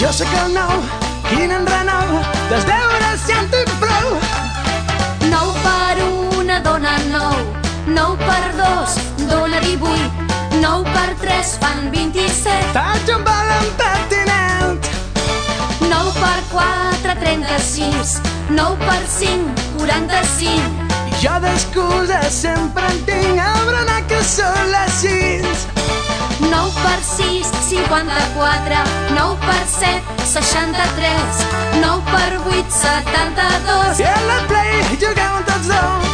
Jo sé que el nou, quin enrenou, dels deures si en tinc prou. Nou per una dona nou, nou per dos dona divuit, nou per tres fan vint-i-set. Faig un valent pertinent. Nou per quatre, trenta-sis, nou per cinc, quaranta-cinc. Jo d'excuses sempre en tinc per 6, 54. 9 per 7, 63. 9 per 8, 72. I a la play juguem tots dos.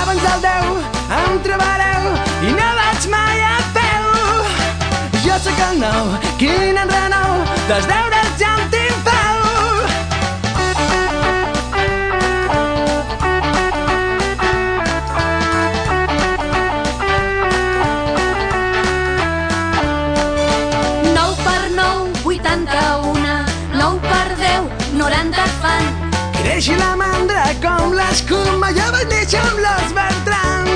Abans del 10 em trobareu i no vaig mai a peu. Jo sóc el nou, quin enrenou, dels deures ja 10, 90 fan. Creix la mandra com l'escuma, jo vaig néixer amb l'os Bertran.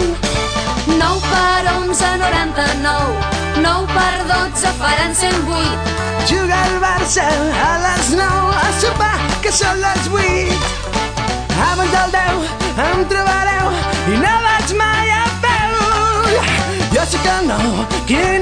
9 per 11, 99. 9 per 12 faran 108. Juga el Barça a les 9 a sopar, que són les 8. Abans del 10 em trobareu i no vaig mai a peu. Jo quin enrenou, dels 10